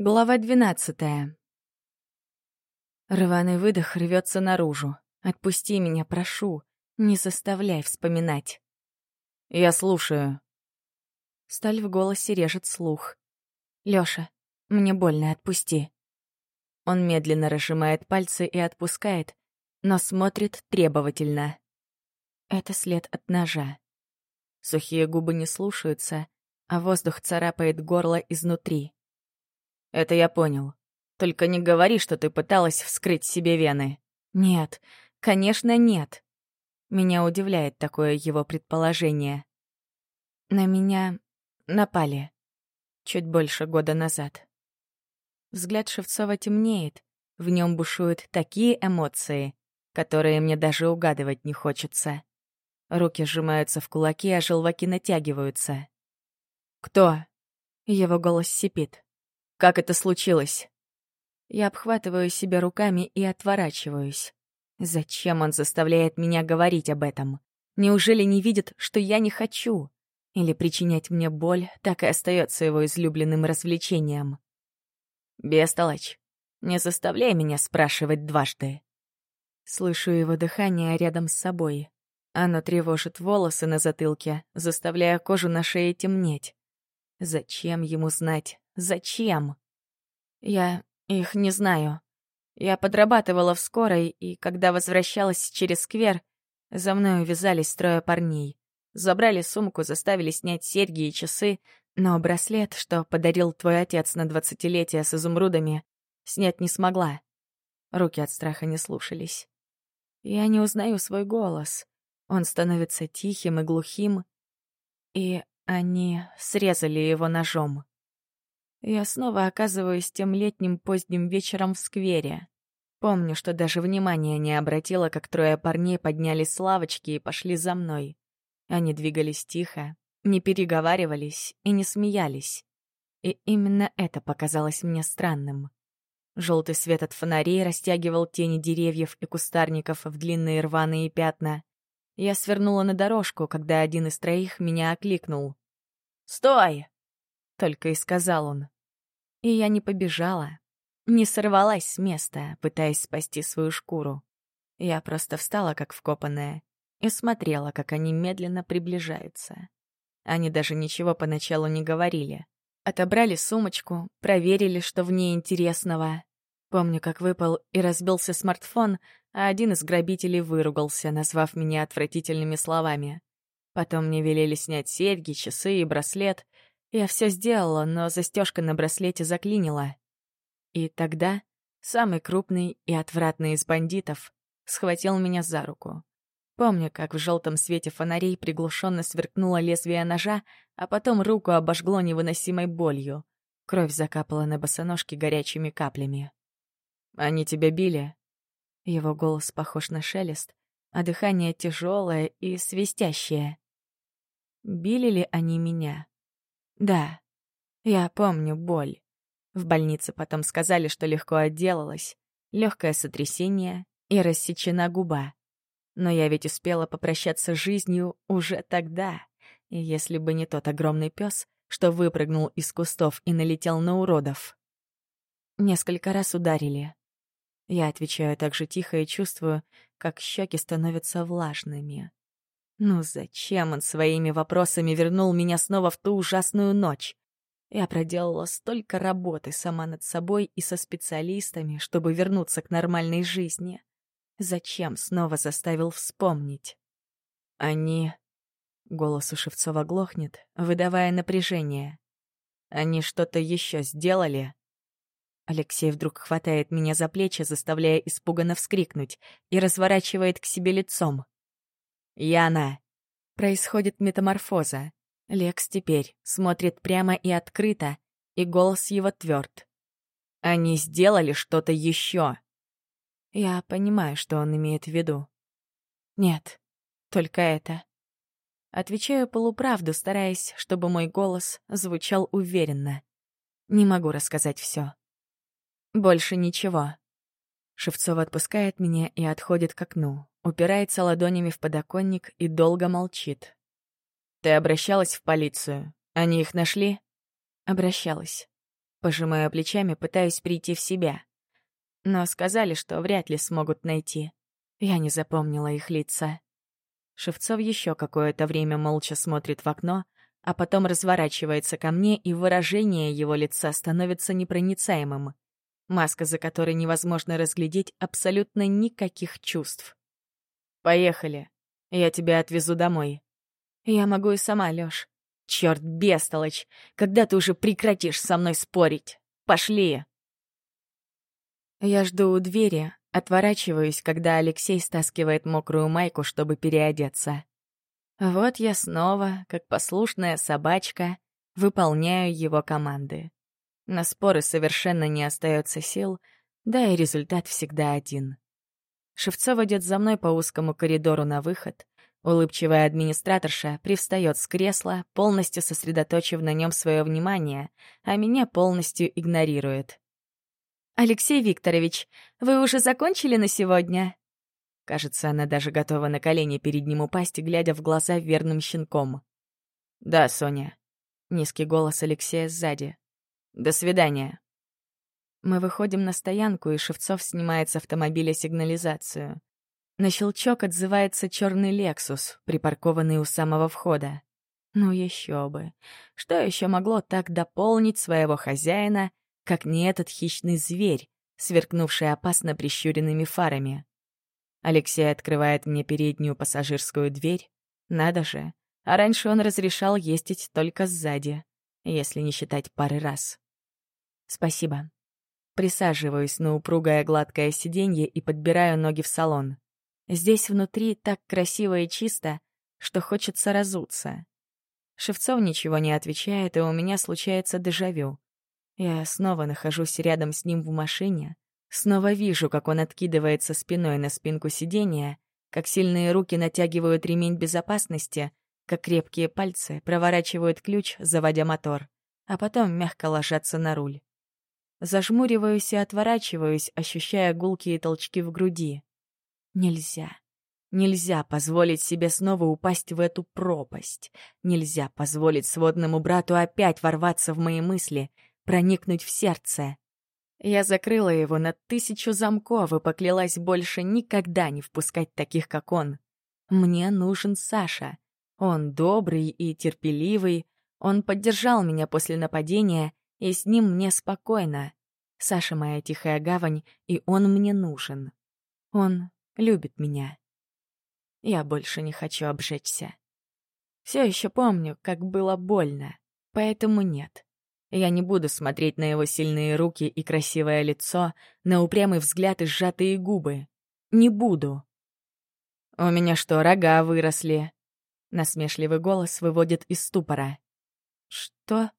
Глава двенадцатая. Рваный выдох рвется наружу. «Отпусти меня, прошу. Не заставляй вспоминать». «Я слушаю». Сталь в голосе режет слух. «Лёша, мне больно, отпусти». Он медленно разжимает пальцы и отпускает, но смотрит требовательно. Это след от ножа. Сухие губы не слушаются, а воздух царапает горло изнутри. Это я понял. Только не говори, что ты пыталась вскрыть себе вены. Нет, конечно, нет. Меня удивляет такое его предположение. На меня напали. Чуть больше года назад. Взгляд Шевцова темнеет. В нем бушуют такие эмоции, которые мне даже угадывать не хочется. Руки сжимаются в кулаки, а желваки натягиваются. «Кто?» Его голос сипит. Как это случилось?» Я обхватываю себя руками и отворачиваюсь. Зачем он заставляет меня говорить об этом? Неужели не видит, что я не хочу? Или причинять мне боль так и остается его излюбленным развлечением? «Бестолочь, не заставляй меня спрашивать дважды». Слышу его дыхание рядом с собой. Оно тревожит волосы на затылке, заставляя кожу на шее темнеть. Зачем ему знать, Зачем? Я их не знаю. Я подрабатывала в скорой, и когда возвращалась через сквер, за мной увязались трое парней. Забрали сумку, заставили снять серьги и часы, но браслет, что подарил твой отец на двадцатилетие с изумрудами, снять не смогла. Руки от страха не слушались. Я не узнаю свой голос. Он становится тихим и глухим, и они срезали его ножом. Я снова оказываюсь тем летним поздним вечером в сквере. Помню, что даже внимания не обратила, как трое парней подняли с лавочки и пошли за мной. Они двигались тихо, не переговаривались и не смеялись. И именно это показалось мне странным. Желтый свет от фонарей растягивал тени деревьев и кустарников в длинные рваные пятна. Я свернула на дорожку, когда один из троих меня окликнул. «Стой!» только и сказал он. И я не побежала, не сорвалась с места, пытаясь спасти свою шкуру. Я просто встала, как вкопанная, и смотрела, как они медленно приближаются. Они даже ничего поначалу не говорили. Отобрали сумочку, проверили, что в ней интересного. Помню, как выпал и разбился смартфон, а один из грабителей выругался, назвав меня отвратительными словами. Потом мне велели снять серьги, часы и браслет — я все сделала, но застежка на браслете заклинила. И тогда самый крупный и отвратный из бандитов схватил меня за руку. Помню, как в желтом свете фонарей приглушенно сверкнуло лезвие ножа, а потом руку обожгло невыносимой болью. Кровь закапала на босоножки горячими каплями. «Они тебя били?» Его голос похож на шелест, а дыхание тяжелое и свистящее. «Били ли они меня?» Да, я помню боль. В больнице потом сказали, что легко отделалась. Легкое сотрясение и рассечена губа. Но я ведь успела попрощаться с жизнью уже тогда. И если бы не тот огромный пес, что выпрыгнул из кустов и налетел на уродов. Несколько раз ударили. Я отвечаю так же тихо и чувствую, как щеки становятся влажными. Ну зачем он своими вопросами вернул меня снова в ту ужасную ночь? Я проделала столько работы сама над собой и со специалистами, чтобы вернуться к нормальной жизни. Зачем снова заставил вспомнить? Они... Голос у Шевцова глохнет, выдавая напряжение. Они что-то еще сделали? Алексей вдруг хватает меня за плечи, заставляя испуганно вскрикнуть, и разворачивает к себе лицом. Яна. Происходит метаморфоза. Лекс теперь смотрит прямо и открыто, и голос его тверд. Они сделали что-то еще. Я понимаю, что он имеет в виду. Нет, только это. Отвечаю полуправду, стараясь, чтобы мой голос звучал уверенно. Не могу рассказать все. Больше ничего. Шевцов отпускает меня и отходит к окну упирается ладонями в подоконник и долго молчит. «Ты обращалась в полицию? Они их нашли?» «Обращалась». Пожимаю плечами, пытаюсь прийти в себя. Но сказали, что вряд ли смогут найти. Я не запомнила их лица. Шевцов еще какое-то время молча смотрит в окно, а потом разворачивается ко мне, и выражение его лица становится непроницаемым. Маска, за которой невозможно разглядеть абсолютно никаких чувств. Поехали. Я тебя отвезу домой. Я могу и сама, Лёш. Чёрт, бестолочь, когда ты уже прекратишь со мной спорить? Пошли. Я жду у двери, отворачиваюсь, когда Алексей стаскивает мокрую майку, чтобы переодеться. Вот я снова, как послушная собачка, выполняю его команды. На споры совершенно не остается сил, да и результат всегда один. Шевцов идет за мной по узкому коридору на выход. Улыбчивая администраторша привстает с кресла, полностью сосредоточив на нем свое внимание, а меня полностью игнорирует. «Алексей Викторович, вы уже закончили на сегодня?» Кажется, она даже готова на колени перед ним упасть, глядя в глаза верным щенком. «Да, Соня». Низкий голос Алексея сзади. «До свидания». Мы выходим на стоянку, и Шевцов снимает с автомобиля сигнализацию. На щелчок отзывается черный «Лексус», припаркованный у самого входа. Ну еще бы. Что еще могло так дополнить своего хозяина, как не этот хищный зверь, сверкнувший опасно прищуренными фарами? Алексей открывает мне переднюю пассажирскую дверь. Надо же. А раньше он разрешал ездить только сзади, если не считать пары раз. Спасибо. Присаживаюсь ну, на упругое гладкое сиденье и подбираю ноги в салон. Здесь внутри так красиво и чисто, что хочется разуться. Шевцов ничего не отвечает, и у меня случается дежавю. Я снова нахожусь рядом с ним в машине, снова вижу, как он откидывается спиной на спинку сиденья, как сильные руки натягивают ремень безопасности, как крепкие пальцы проворачивают ключ, заводя мотор, а потом мягко ложатся на руль. Зажмуриваюсь и отворачиваюсь, ощущая гулкие толчки в груди. Нельзя. Нельзя позволить себе снова упасть в эту пропасть. Нельзя позволить сводному брату опять ворваться в мои мысли, проникнуть в сердце. Я закрыла его на тысячу замков и поклялась больше никогда не впускать таких, как он. Мне нужен Саша. Он добрый и терпеливый. Он поддержал меня после нападения и с ним мне спокойно. Саша моя тихая гавань, и он мне нужен. Он любит меня. Я больше не хочу обжечься. Все еще помню, как было больно, поэтому нет. Я не буду смотреть на его сильные руки и красивое лицо, на упрямый взгляд и сжатые губы. Не буду. «У меня что, рога выросли?» Насмешливый голос выводит из ступора. «Что?»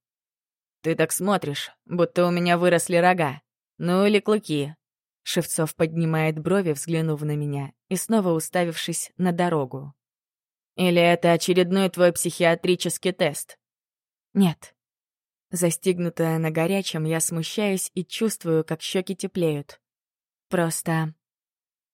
«Ты так смотришь, будто у меня выросли рога. Ну или клыки». Шевцов поднимает брови, взглянув на меня, и снова уставившись на дорогу. «Или это очередной твой психиатрический тест?» «Нет». Застигнутая на горячем, я смущаюсь и чувствую, как щеки теплеют. Просто...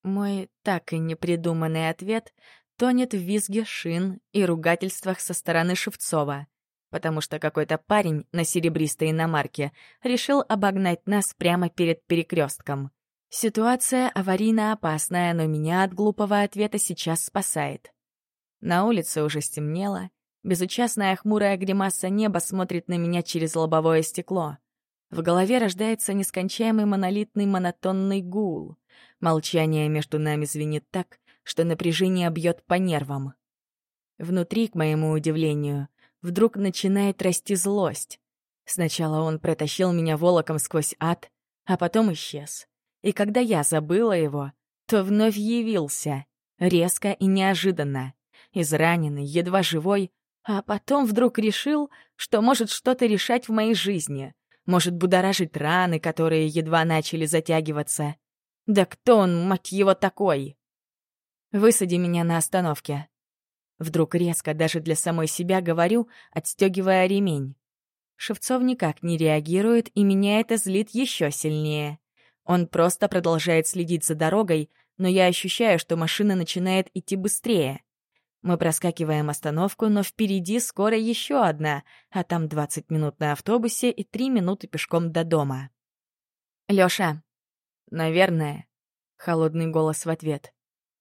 Мой так и непридуманный ответ тонет в визге шин и ругательствах со стороны Шевцова — потому что какой-то парень на серебристой иномарке решил обогнать нас прямо перед перекрестком. Ситуация аварийно опасная, но меня от глупого ответа сейчас спасает. На улице уже стемнело. Безучастная хмурая гримаса неба смотрит на меня через лобовое стекло. В голове рождается нескончаемый монолитный монотонный гул. Молчание между нами звенит так, что напряжение бьет по нервам. Внутри, к моему удивлению, вдруг начинает расти злость. Сначала он протащил меня волоком сквозь ад, а потом исчез. И когда я забыла его, то вновь явился, резко и неожиданно, израненный, едва живой, а потом вдруг решил, что может что-то решать в моей жизни, может будоражить раны, которые едва начали затягиваться. Да кто он, мать его, такой? Высади меня на остановке. Вдруг резко, даже для самой себя, говорю, отстегивая ремень. Шевцов никак не реагирует, и меня это злит еще сильнее. Он просто продолжает следить за дорогой, но я ощущаю, что машина начинает идти быстрее. Мы проскакиваем остановку, но впереди скоро еще одна, а там 20 минут на автобусе и 3 минуты пешком до дома. «Лёша». «Наверное», — холодный голос в ответ.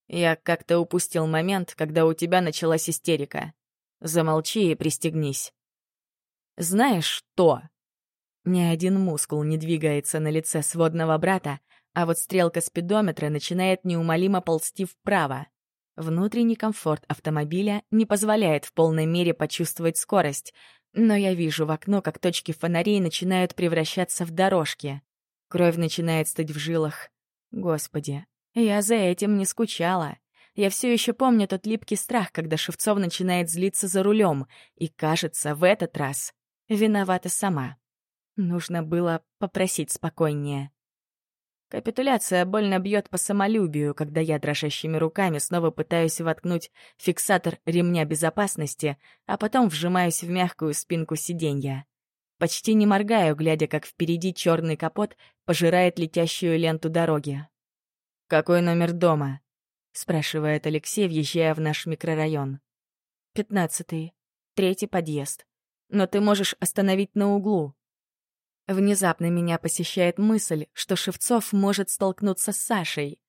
Я как-то упустил момент, когда у тебя началась истерика. Замолчи и пристегнись. Знаешь что? Ни один мускул не двигается на лице сводного брата, а вот стрелка спидометра начинает неумолимо ползти вправо. Внутренний комфорт автомобиля не позволяет в полной мере почувствовать скорость, но я вижу в окно, как точки фонарей начинают превращаться в дорожки. Кровь начинает стыть в жилах. Господи, я за этим не скучала. Я все еще помню тот липкий страх, когда Шевцов начинает злиться за рулем, и, кажется, в этот раз виновата сама. Нужно было попросить спокойнее. Капитуляция больно бьет по самолюбию, когда я дрожащими руками снова пытаюсь воткнуть фиксатор ремня безопасности, а потом вжимаюсь в мягкую спинку сиденья. Почти не моргаю, глядя, как впереди черный капот пожирает летящую ленту дороги. «Какой номер дома?» — спрашивает Алексей, въезжая в наш микрорайон. «Пятнадцатый. Третий подъезд. Но ты можешь остановить на углу». Внезапно меня посещает мысль, что Шевцов может столкнуться с Сашей.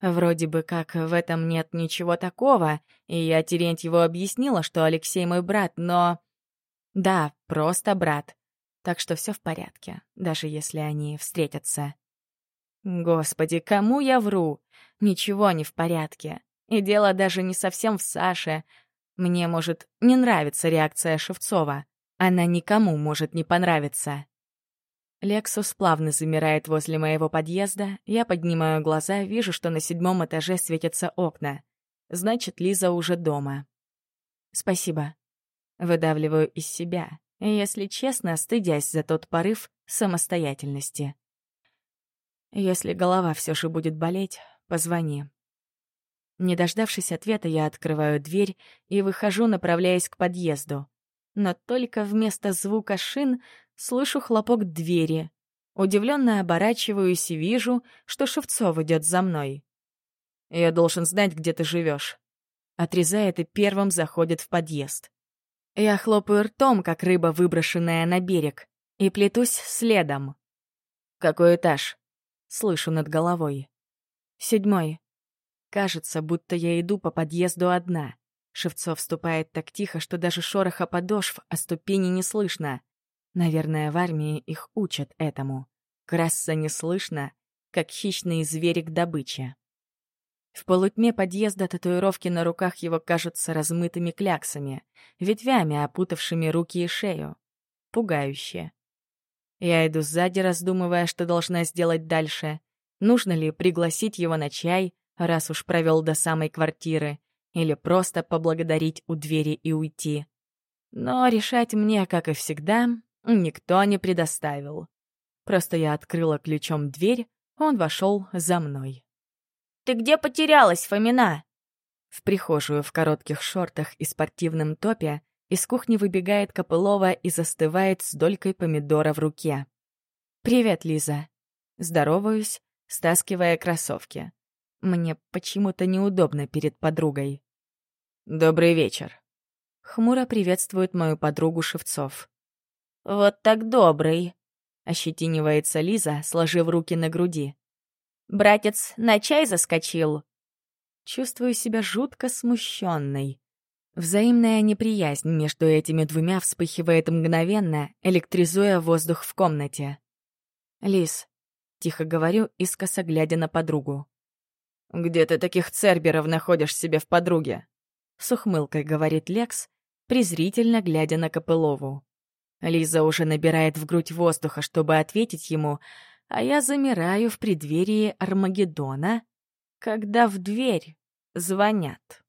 Вроде бы как в этом нет ничего такого, и я Терентьеву объяснила, что Алексей мой брат, но... Да, просто брат. Так что все в порядке, даже если они встретятся. Господи, кому я вру? Ничего не в порядке. И дело даже не совсем в Саше. Мне, может, не нравится реакция Шевцова. Она никому может не понравиться. Лексус плавно замирает возле моего подъезда. Я поднимаю глаза, вижу, что на седьмом этаже светятся окна. Значит, Лиза уже дома. Спасибо. Выдавливаю из себя, если честно, стыдясь за тот порыв самостоятельности. Если голова все же будет болеть, позвони. Не дождавшись ответа, я открываю дверь и выхожу, направляясь к подъезду. Но только вместо звука шин слышу хлопок двери. Удивленно оборачиваюсь и вижу, что Шевцов идет за мной. «Я должен знать, где ты живешь. Отрезает и первым заходит в подъезд. Я хлопаю ртом, как рыба, выброшенная на берег, и плетусь следом. «Какой этаж?» Слышу над головой. Седьмой. Кажется, будто я иду по подъезду одна. Шевцов вступает так тихо, что даже шороха подошв о ступени не слышно. Наверное, в армии их учат этому. Красться не слышно, как хищный звери к добыче. В полутьме подъезда татуировки на руках его кажутся размытыми кляксами, ветвями, опутавшими руки и шею. Пугающе. Я иду сзади, раздумывая, что должна сделать дальше. Нужно ли пригласить его на чай, раз уж провел до самой квартиры, или просто поблагодарить у двери и уйти. Но решать мне, как и всегда, никто не предоставил. Просто я открыла ключом дверь, он вошел за мной. «Ты где потерялась, Фомина?» В прихожую в коротких шортах и спортивном топе из кухни выбегает Копылова и застывает с долькой помидора в руке. «Привет, Лиза!» Здороваюсь, стаскивая кроссовки. Мне почему-то неудобно перед подругой. «Добрый вечер!» Хмуро приветствует мою подругу Шевцов. «Вот так добрый!» Ощетинивается Лиза, сложив руки на груди. «Братец на чай заскочил!» Чувствую себя жутко смущенной. Взаимная неприязнь между этими двумя вспыхивает мгновенно, электризуя воздух в комнате. «Лис», — тихо говорю, искоса глядя на подругу. «Где ты таких церберов находишь себе в подруге?» С ухмылкой говорит Лекс, презрительно глядя на Копылову. Лиза уже набирает в грудь воздуха, чтобы ответить ему, а я замираю в преддверии Армагеддона, когда в дверь звонят.